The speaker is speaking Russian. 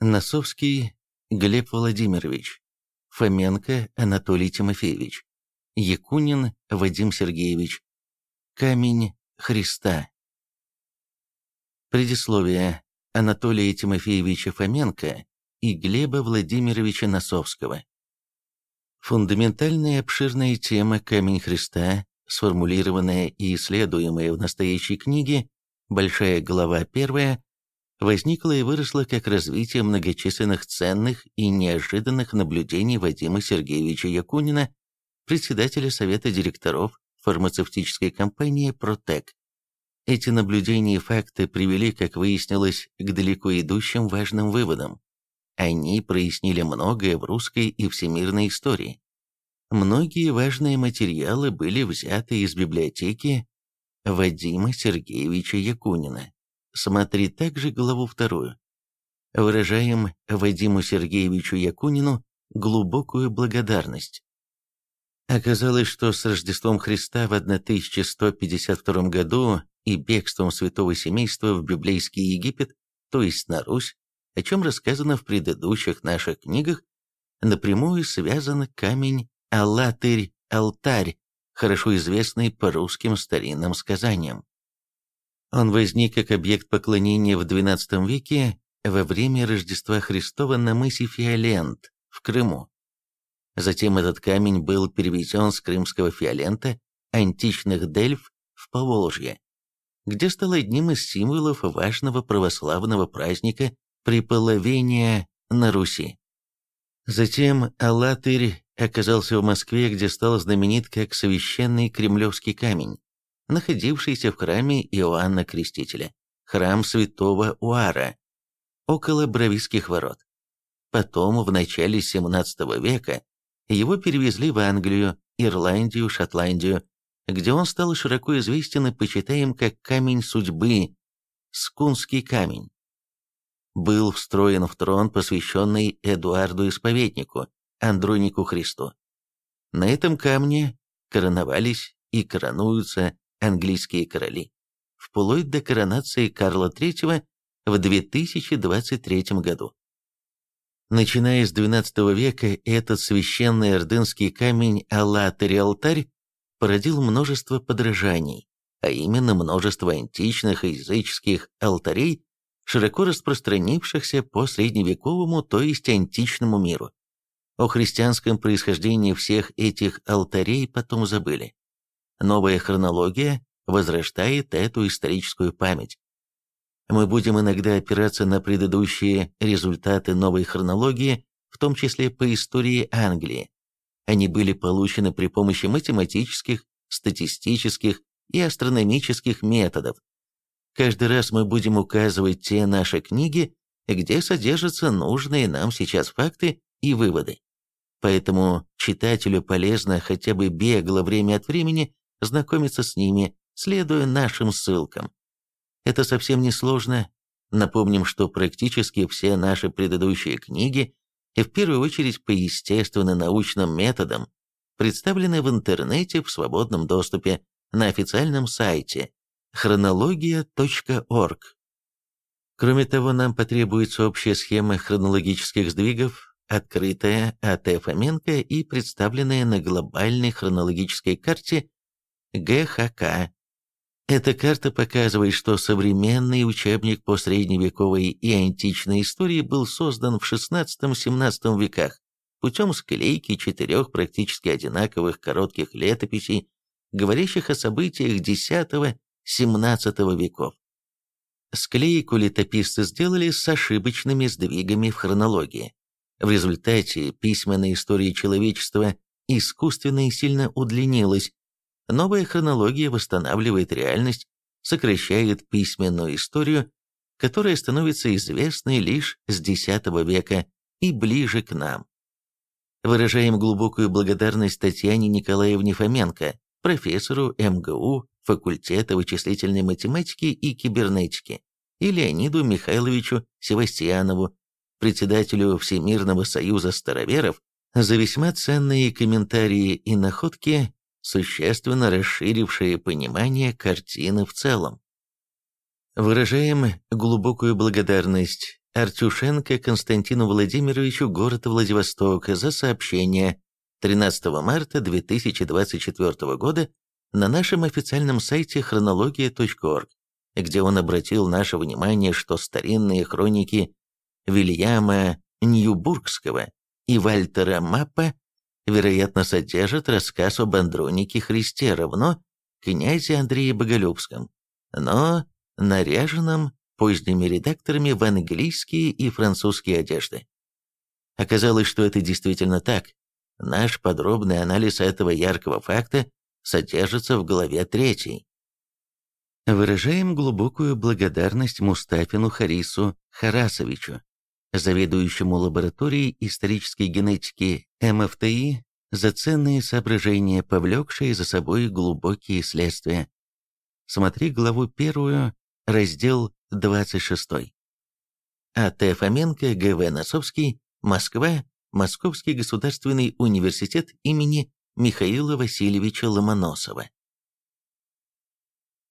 Носовский Глеб Владимирович, Фоменко Анатолий Тимофеевич, Якунин Вадим Сергеевич, Камень Христа. Предисловие Анатолия Тимофеевича Фоменко и Глеба Владимировича Носовского. Фундаментальная обширная тема «Камень Христа», сформулированная и исследуемая в настоящей книге, большая глава первая, возникла и выросла как развитие многочисленных ценных и неожиданных наблюдений Вадима Сергеевича Якунина, председателя Совета директоров фармацевтической компании «Протек». Эти наблюдения и факты привели, как выяснилось, к далеко идущим важным выводам. Они прояснили многое в русской и всемирной истории. Многие важные материалы были взяты из библиотеки Вадима Сергеевича Якунина. Смотри также главу вторую. Выражаем Вадиму Сергеевичу Якунину глубокую благодарность. Оказалось, что с Рождеством Христа в 1152 году и бегством святого семейства в библейский Египет, то есть на Русь, о чем рассказано в предыдущих наших книгах, напрямую связан камень Аллатырь-Алтарь, хорошо известный по русским старинным сказаниям. Он возник как объект поклонения в XII веке во время Рождества Христова на мысе Фиолент в Крыму. Затем этот камень был перевезен с крымского Фиолента, античных Дельф, в Поволжье, где стал одним из символов важного православного праздника Приполовения на Руси. Затем Алатырь оказался в Москве, где стал знаменит как священный кремлевский камень находившийся в храме Иоанна Крестителя, храм святого Уара, около Бравийских ворот. Потом, в начале XVII века, его перевезли в Англию, Ирландию, Шотландию, где он стал широко известен и почитаем как камень судьбы, Скунский камень. Был встроен в трон, посвященный Эдуарду Исповеднику, Андронику Христу. На этом камне короновались и коронуются английские короли, вплоть до коронации Карла III в 2023 году. Начиная с XII века, этот священный ордынский камень Аллатырь-Алтарь породил множество подражаний, а именно множество античных и языческих алтарей, широко распространившихся по средневековому, то есть античному миру. О христианском происхождении всех этих алтарей потом забыли. Новая хронология возрождает эту историческую память. Мы будем иногда опираться на предыдущие результаты новой хронологии, в том числе по истории Англии. Они были получены при помощи математических, статистических и астрономических методов. Каждый раз мы будем указывать те наши книги, где содержатся нужные нам сейчас факты и выводы. Поэтому читателю полезно хотя бы бегло время от времени знакомиться с ними, следуя нашим ссылкам. Это совсем не сложно. Напомним, что практически все наши предыдущие книги, и в первую очередь по естественно-научным методам, представлены в интернете в свободном доступе на официальном сайте хронология.орг. Кроме того, нам потребуется общая схема хронологических сдвигов, открытая АТ Фоменко и представленная на глобальной хронологической карте ГХК. Эта карта показывает, что современный учебник по средневековой и античной истории был создан в XVI-XVII веках путем склейки четырех практически одинаковых коротких летописей, говорящих о событиях X-XVII веков. Склейку летописцы сделали с ошибочными сдвигами в хронологии. В результате письменная история человечества искусственно и сильно удлинилась, Новая хронология восстанавливает реальность, сокращает письменную историю, которая становится известной лишь с X века и ближе к нам. Выражаем глубокую благодарность Татьяне Николаевне Фоменко, профессору МГУ факультета вычислительной математики и кибернетики, и Леониду Михайловичу Севастьянову, председателю Всемирного союза староверов, за весьма ценные комментарии и находки существенно расширившее понимание картины в целом. Выражаем глубокую благодарность Артюшенко Константину Владимировичу город Владивосток за сообщение 13 марта 2024 года на нашем официальном сайте хронология.орг, где он обратил наше внимание, что старинные хроники Вильяма Ньюбургского и Вальтера Маппа, вероятно, содержат рассказ об Андронике Христе равно князе Андрее Боголюбском, но наряженном поздними редакторами в английские и французские одежды. Оказалось, что это действительно так. Наш подробный анализ этого яркого факта содержится в главе 3. Выражаем глубокую благодарность Мустафину Харису Харасовичу, заведующему лабораторией исторической генетики МФТИ, за ценные соображения, повлекшие за собой глубокие следствия. Смотри главу первую, раздел 26. А.Т. Фоменко, Г.В. Носовский, Москва, Московский государственный университет имени Михаила Васильевича Ломоносова.